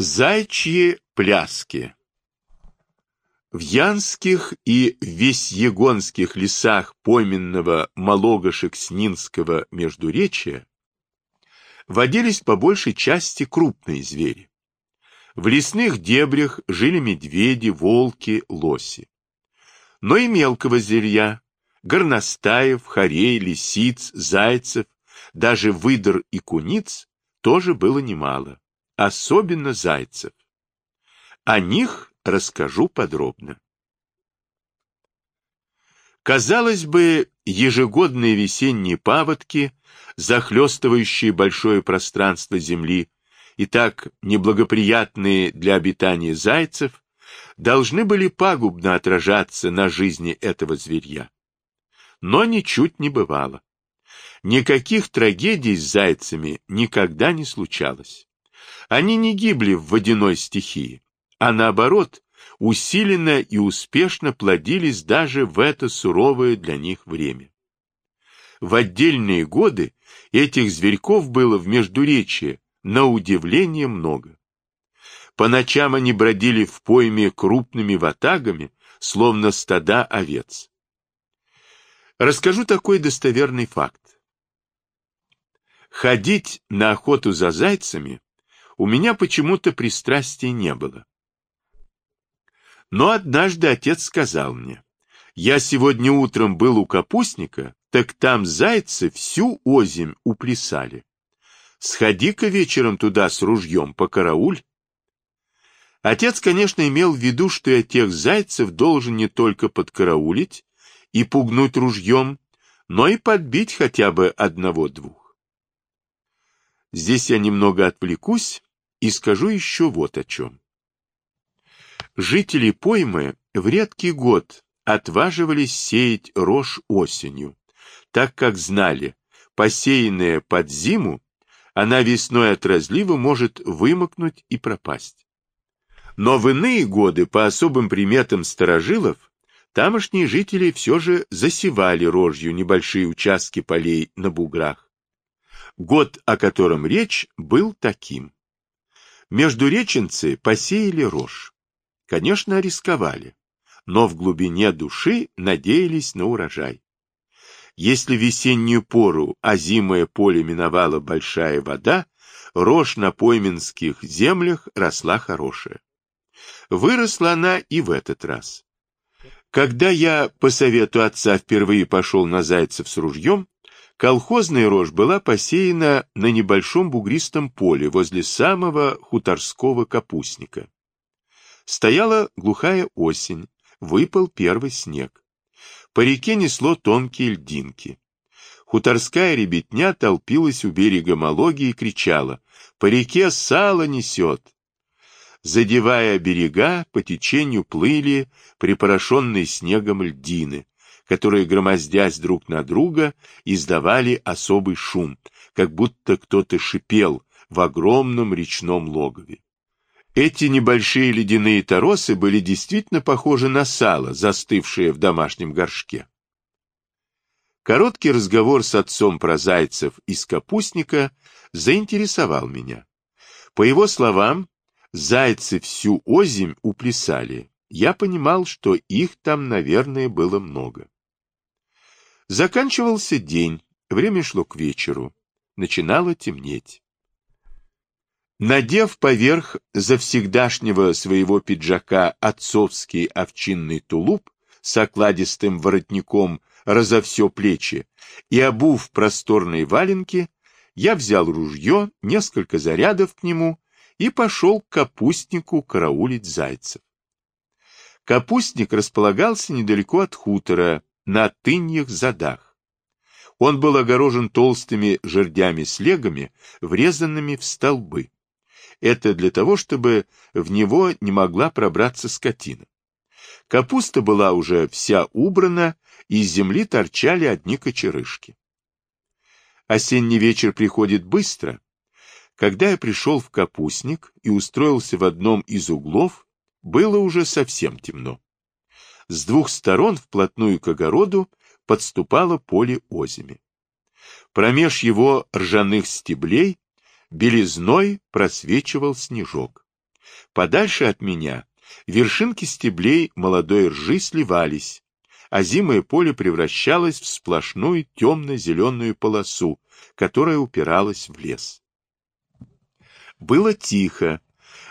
Зайчьи пляски В янских и весьегонских лесах пойменного Малогошек-Снинского междуречия водились по большей части крупные звери. В лесных дебрях жили медведи, волки, лоси. Но и мелкого зверья, горностаев, хорей, лисиц, зайцев, даже выдр и куниц тоже было немало особенно зайцев. О них расскажу подробно. Казалось бы, ежегодные весенние паводки, захлестывающие большое пространство Земли и так неблагоприятные для обитания зайцев, должны были пагубно отражаться на жизни этого зверья. Но ничуть не бывало. Никаких трагедий с зайцами никогда не случалось. Они не гибли в водяной стихии, а наоборот, усиленно и успешно плодились даже в это суровое для них время. В отдельные годы этих зверьков было в Междуречье на удивление много. По ночам они бродили в пойме крупными ватагами, словно стада овец. Расскажу такой достоверный факт. Ходить на охоту за зайцами у меня почему-то пристрастия не было. Но однажды отец сказал мне, я сегодня утром был у капустника, так там зайцы всю озимь уплясали. Сходи-ка вечером туда с ружьем, покарауль. Отец, конечно, имел в виду, что я тех зайцев должен не только подкараулить и пугнуть ружьем, но и подбить хотя бы одного-двух. Здесь я немного отвлекусь и скажу еще вот о чем. Жители поймы в редкий год отваживались сеять рожь осенью, так как знали, посеянная под зиму, она весной от разлива может вымокнуть и пропасть. Но в иные годы, по особым приметам старожилов, тамошние жители все же засевали рожью небольшие участки полей на буграх. Год, о котором речь, был таким. Междуреченцы посеяли рожь. Конечно, рисковали, но в глубине души надеялись на урожай. Если весеннюю пору озимое поле миновала большая вода, рожь на пойменских землях росла хорошая. Выросла она и в этот раз. Когда я, по совету отца, впервые пошел на зайцев с ружьем, Колхозная рожь была посеяна на небольшом бугристом поле возле самого хуторского капустника. Стояла глухая осень, выпал первый снег. По реке несло тонкие льдинки. Хуторская ребятня толпилась у берега Малоги и кричала «По реке сало несет!». Задевая берега, по течению плыли припорошенные снегом льдины, которые, громоздясь друг на друга, издавали особый шум, как будто кто-то шипел в огромном речном логове. Эти небольшие ледяные торосы были действительно похожи на сало, застывшее в домашнем горшке. Короткий разговор с отцом про зайцев из капустника заинтересовал меня. По его словам, зайцы всю озимь уплясали. Я понимал, что их там, наверное, было много. Заканчивался день, время шло к вечеру. Начинало темнеть. Надев поверх завсегдашнего своего пиджака отцовский овчинный тулуп с окладистым воротником разо все плечи и обув просторные валенки, я взял ружье, несколько зарядов к нему и пошел к капустнику караулить зайцев. Капустник располагался недалеко от хутора, на тыньих задах. Он был огорожен толстыми жердями-слегами, врезанными в столбы. Это для того, чтобы в него не могла пробраться скотина. Капуста была уже вся убрана, из земли торчали одни кочерышки. Осенний вечер приходит быстро. Когда я пришел в капустник и устроился в одном из углов, было уже совсем темно. С двух сторон вплотную к огороду подступало поле озими. Промеж его ржаных стеблей белизной просвечивал снежок. Подальше от меня вершинки стеблей молодой ржи сливались, а зимое поле превращалось в сплошную темно-зеленую полосу, которая упиралась в лес. Было тихо,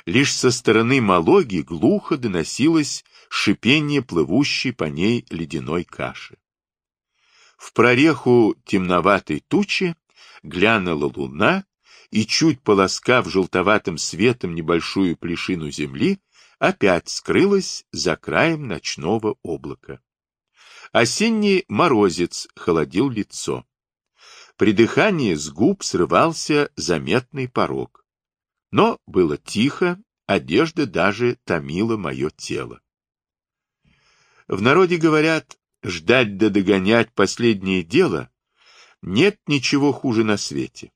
лишь со стороны Малоги глухо доносилось шипение плывущей по ней ледяной каши. В прореху темноватой тучи глянула луна, и, чуть полоскав желтоватым светом небольшую плешину земли, опять скрылась за краем ночного облака. Осенний морозец холодил лицо. При дыхании с губ срывался заметный порог. Но было тихо, одежда даже томила мое тело. В народе говорят, ждать да догонять последнее дело, нет ничего хуже на свете.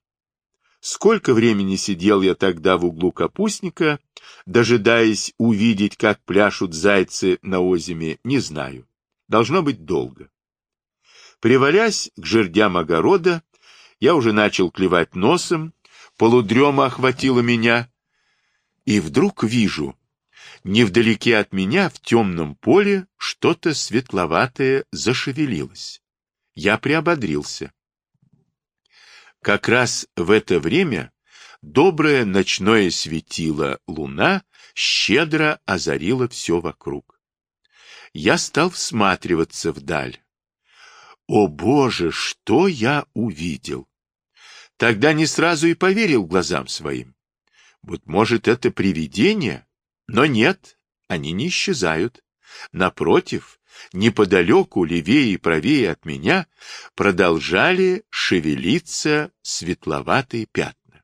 Сколько времени сидел я тогда в углу капустника, дожидаясь увидеть, как пляшут зайцы на озиме, не знаю. Должно быть долго. Привалясь к жердям огорода, я уже начал клевать носом, полудрема охватила меня, и вдруг вижу, невдалеке от меня в темном поле что-то светловатое зашевелилось. Я приободрился. Как раз в это время доброе ночное светило луна щедро озарила все вокруг. Я стал всматриваться вдаль. О, Боже, что я увидел! Тогда не сразу и поверил глазам своим. Вот, может, это привидение? Но нет, они не исчезают. Напротив, неподалеку, левее и правее от меня, продолжали шевелиться светловатые пятна.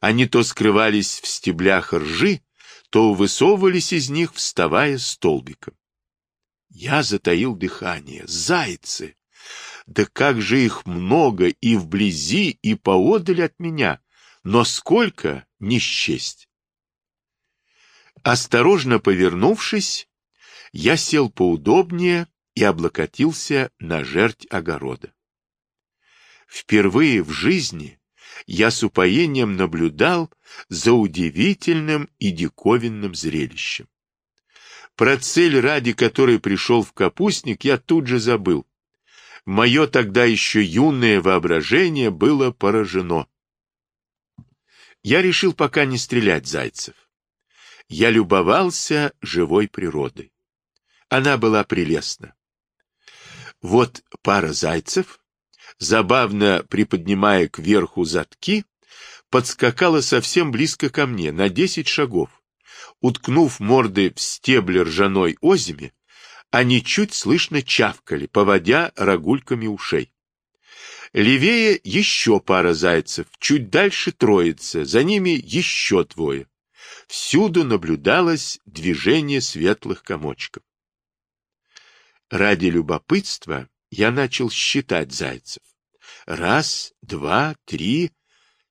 Они то скрывались в стеблях ржи, то высовывались из них, вставая столбиком. Я затаил дыхание. Зайцы! Да как же их много и вблизи, и поодаль от меня! Но сколько — не счесть! Осторожно повернувшись, я сел поудобнее и облокотился на жерть огорода. Впервые в жизни я с упоением наблюдал за удивительным и диковинным зрелищем. Про цель, ради которой пришел в капустник, я тут же забыл. Мое тогда еще юное воображение было поражено. Я решил пока не стрелять зайцев. Я любовался живой природой. Она была прелестна. Вот пара зайцев, забавно приподнимая кверху задки, подскакала совсем близко ко мне, на десять шагов. Уткнув морды в стебли ржаной озими, они чуть слышно чавкали, поводя рогульками ушей. Левее еще пара зайцев, чуть дальше троица, за ними еще двое. Всюду наблюдалось движение светлых комочков. Ради любопытства я начал считать зайцев. Раз, два, три,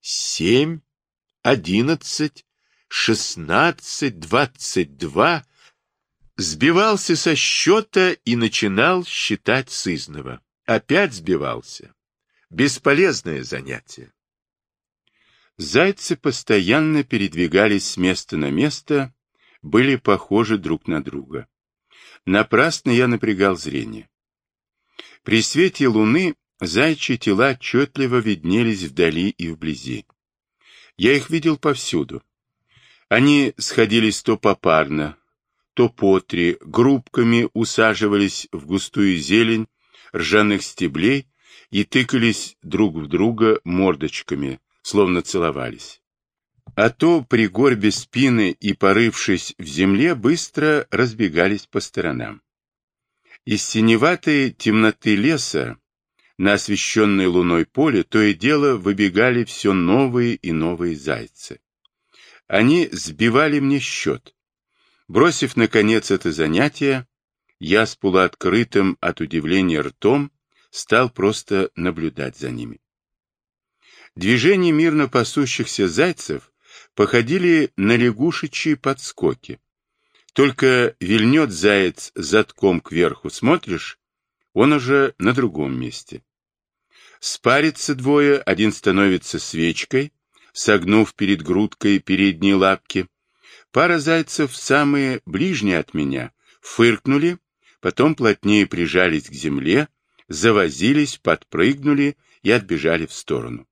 семь, одиннадцать, шестнадцать, двадцать два. Сбивался со счета и начинал считать сызного. Опять сбивался. Бесполезное занятие. Зайцы постоянно передвигались с места на место, были похожи друг на друга. Напрасно я напрягал зрение. При свете луны зайчьи тела отчетливо виднелись вдали и вблизи. Я их видел повсюду. Они сходились то попарно, то по три, группками усаживались в густую зелень ржаных стеблей и тыкались друг в друга мордочками, словно целовались а то при горбе спины и порывшись в земле быстро разбегались по сторонам. Из синеватой темноты леса на освещенное луной поле то и дело выбегали все новые и новые зайцы. Они сбивали мне счет. Бросив, наконец, это занятие, я с полуоткрытым от удивления ртом стал просто наблюдать за ними. Движение мирно пасущихся зайцев походили на лягушечьи подскоки. Только вильнет заяц задком кверху, смотришь, он уже на другом месте. Спарится двое, один становится свечкой, согнув перед грудкой передние лапки, Пара зайцев, самые ближние от меня, фыркнули, потом плотнее прижались к земле, завозились, подпрыгнули и отбежали в сторону.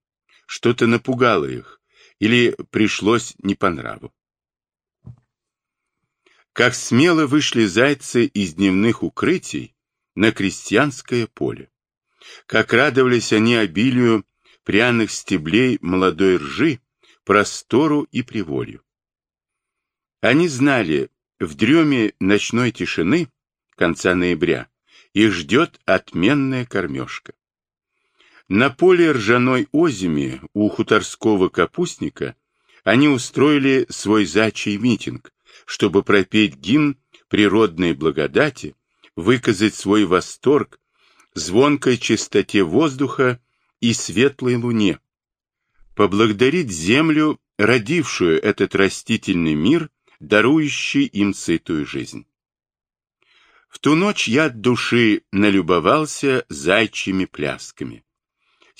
Что-то напугало их или пришлось не по нраву. Как смело вышли зайцы из дневных укрытий на крестьянское поле. Как радовались они обилию пряных стеблей молодой ржи, простору и приволью. Они знали, в дреме ночной тишины конца ноября их ждет отменная кормежка. На поле ржаной озими у хуторского капустника они устроили свой зачий митинг, чтобы пропеть гимн природной благодати, выказать свой восторг звонкой чистоте воздуха и светлой луне, поблагодарить землю, родившую этот растительный мир, дарующий им сытую жизнь. В ту ночь я от души налюбовался зайчьими плясками.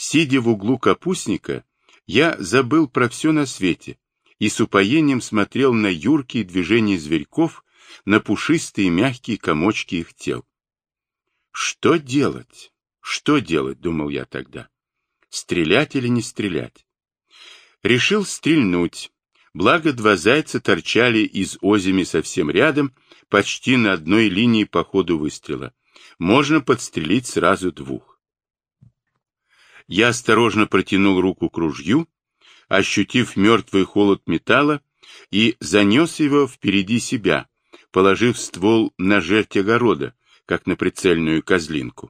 Сидя в углу капустника, я забыл про все на свете и с упоением смотрел на юркие движения зверьков, на пушистые мягкие комочки их тел. Что делать? Что делать, думал я тогда. Стрелять или не стрелять? Решил стрельнуть. Благо два зайца торчали из озими совсем рядом, почти на одной линии по ходу выстрела. Можно подстрелить сразу двух. Я осторожно протянул руку к ружью, ощутив мертвый холод металла, и занес его впереди себя, положив ствол на жерть огорода, как на прицельную козлинку.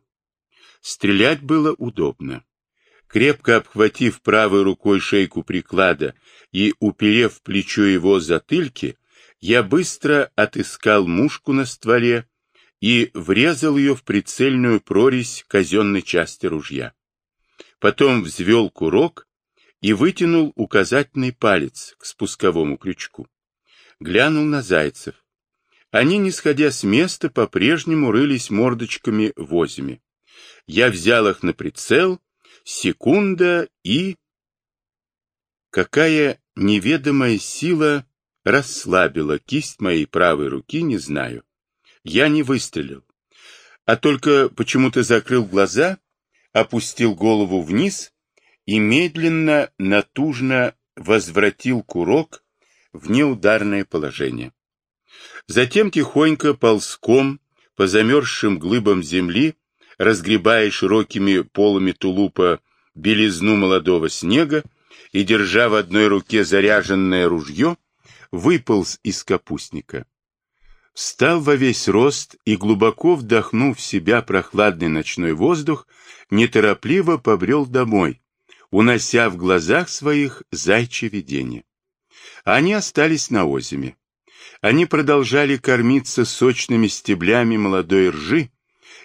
Стрелять было удобно. Крепко обхватив правой рукой шейку приклада и уперев плечо его затылки, я быстро отыскал мушку на стволе и врезал ее в прицельную прорезь казенной части ружья. Потом взвел курок и вытянул указательный палец к спусковому крючку. Глянул на зайцев. Они, не сходя с места, по-прежнему рылись мордочками в озими. Я взял их на прицел, секунда и... Какая неведомая сила расслабила кисть моей правой руки, не знаю. Я не выстрелил, а только почему-то закрыл глаза, опустил голову вниз и медленно, натужно возвратил курок в неударное положение. Затем тихонько ползком по замерзшим глыбам земли, разгребая широкими полами тулупа белизну молодого снега и, держа в одной руке заряженное ружье, выполз из капустника. Встал во весь рост и, глубоко вдохнув в себя прохладный ночной воздух, неторопливо побрел домой, унося в глазах своих зайчье видение. Они остались на озиме. Они продолжали кормиться сочными стеблями молодой ржи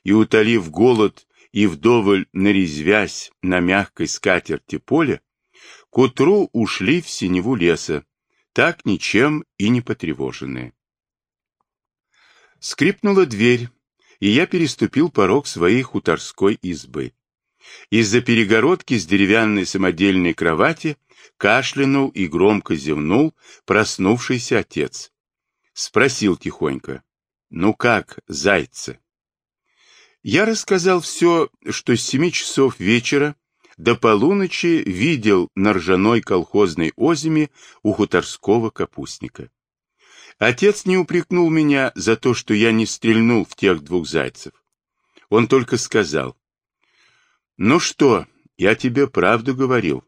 и, утолив голод и вдоволь нарезвясь на мягкой скатерти поля, к утру ушли в синеву леса, так ничем и не потревоженные. Скрипнула дверь, и я переступил порог своей хуторской избы. Из-за перегородки с деревянной самодельной кровати кашлянул и громко зевнул проснувшийся отец. Спросил тихонько. «Ну как, зайцы?» Я рассказал все, что с семи часов вечера до полуночи видел на ржаной колхозной озиме у хуторского капустника. Отец не упрекнул меня за то, что я не стрельнул в тех двух зайцев. Он только сказал, «Ну что, я тебе правду говорил.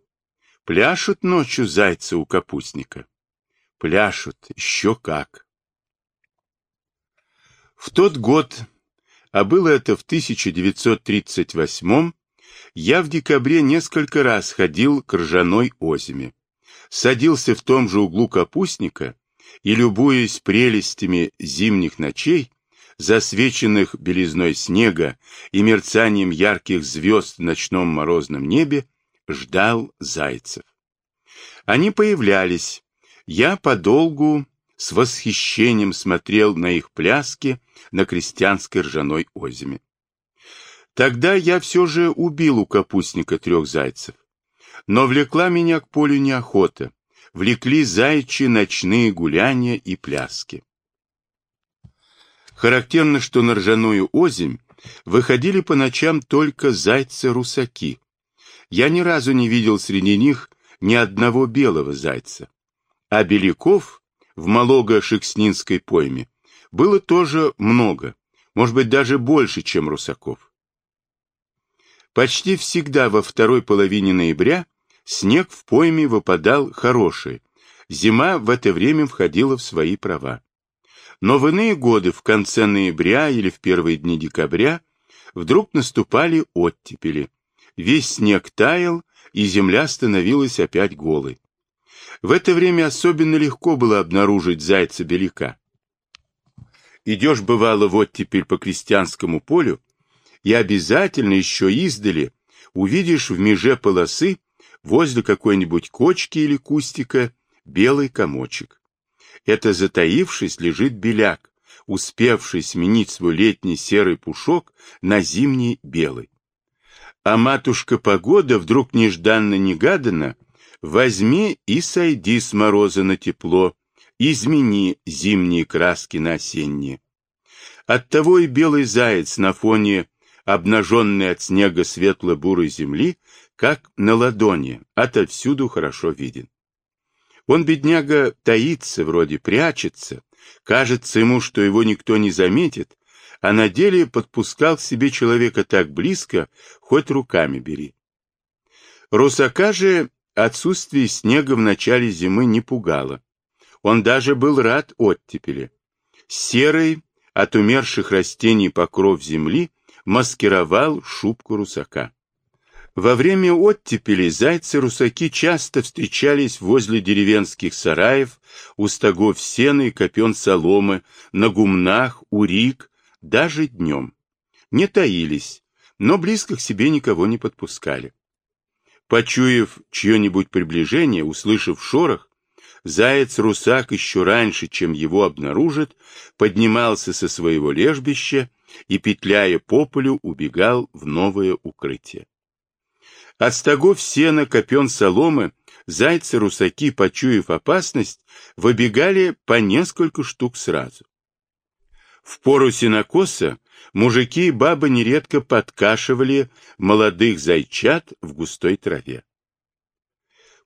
Пляшут ночью зайцы у капустника». «Пляшут, еще как». В тот год, а было это в 1938 я в декабре несколько раз ходил к ржаной озиме, садился в том же углу капустника и, любуясь прелестями зимних ночей, засвеченных белизной снега и мерцанием ярких звезд в ночном морозном небе, ждал зайцев. Они появлялись, я подолгу с восхищением смотрел на их пляски на крестьянской ржаной озиме. Тогда я все же убил у капустника трех зайцев. Но влекла меня к полю неохота. Влекли зайчи ночные гуляния и пляски. Характерно, что на ржаную озимь выходили по ночам только зайцы-русаки. Я ни разу не видел среди них ни одного белого зайца. А беляков в Малого-Шекснинской пойме было тоже много, может быть, даже больше, чем русаков. Почти всегда во второй половине ноября снег в пойме выпадал хороший, зима в это время входила в свои права. Но в иные годы, в конце ноября или в первые дни декабря, вдруг наступали оттепели. Весь снег таял, и земля становилась опять голой. В это время особенно легко было обнаружить зайца-беляка. Идешь, бывало, вот теперь по крестьянскому полю, и обязательно еще издали увидишь в меже полосы возле какой-нибудь кочки или кустика белый комочек. Это затаившись лежит беляк, успевший сменить свой летний серый пушок на зимний белый. А матушка погода вдруг нежданно-негаданно возьми и сойди с мороза на тепло, измени зимние краски на осенние. Оттого и белый заяц на фоне обнаженной от снега светло-бурой земли, как на ладони, отовсюду хорошо виден. Он, бедняга, таится, вроде прячется, кажется ему, что его никто не заметит, а на деле подпускал к себе человека так близко, хоть руками бери. Русака же отсутствие снега в начале зимы не пугало. Он даже был рад оттепели. Серый, от умерших растений покров земли маскировал шубку русака. Во время оттепели зайцы-русаки часто встречались возле деревенских сараев, у стогов сена и копен соломы, на гумнах, у рик, даже днем. Не таились, но близко к себе никого не подпускали. Почуяв чье-нибудь приближение, услышав шорох, заяц-русак еще раньше, чем его обнаружат, поднимался со своего лежбища и, петляя по полю, убегал в новое укрытие. От стогов сена, копен соломы, зайцы-русаки, почуяв опасность, выбегали по несколько штук сразу. В пору сенокоса мужики и бабы нередко подкашивали молодых зайчат в густой траве.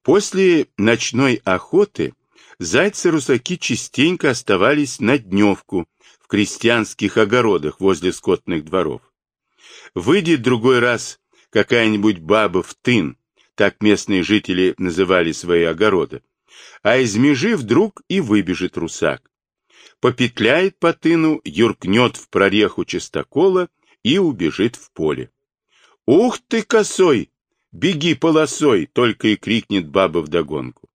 После ночной охоты зайцы-русаки частенько оставались на дневку в крестьянских огородах возле скотных дворов. Выйдет другой раз какая-нибудь баба в тын, так местные жители называли свои огороды, а из межи вдруг и выбежит русак. Попетляет по тыну, юркнет в прореху чистокола и убежит в поле. «Ух ты, косой! Беги полосой!» — только и крикнет баба вдогонку.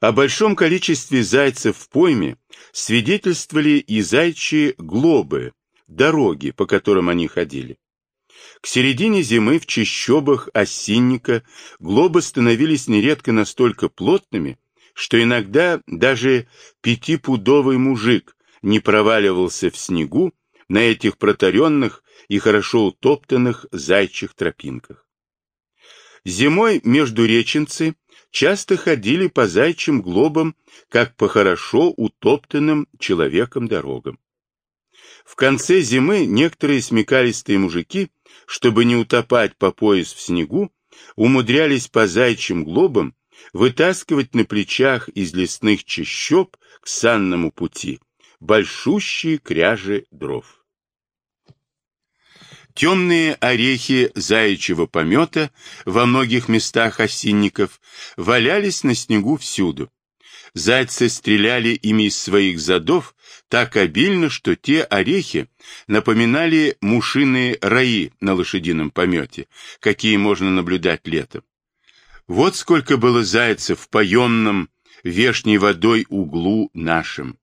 О большом количестве зайцев в пойме свидетельствовали и зайчьи глобы, дороги, по которым они ходили. К середине зимы в чащобах осинника глобы становились нередко настолько плотными, что иногда даже пятипудовый мужик не проваливался в снегу на этих протаренных и хорошо утоптанных зайчих тропинках. Зимой между реченцы часто ходили по зайчим глобам, как по хорошо утоптанным человеком дорогам. В конце зимы некоторые смекалистые мужики чтобы не утопать по пояс в снегу, умудрялись по зайчим глобам вытаскивать на плечах из лесных чащоб к санному пути большущие кряжи дров. Темные орехи заячьего помета во многих местах осинников валялись на снегу всюду. Зайцы стреляли ими из своих задов так обильно, что те орехи напоминали мушиные раи на лошадином помете, какие можно наблюдать летом. Вот сколько было зайцев в поемном вешней водой углу нашим.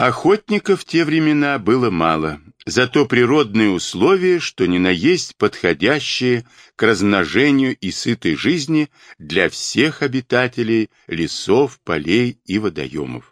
Охотников в те времена было мало, зато природные условия, что ни на есть подходящие к размножению и сытой жизни для всех обитателей лесов, полей и водоемов.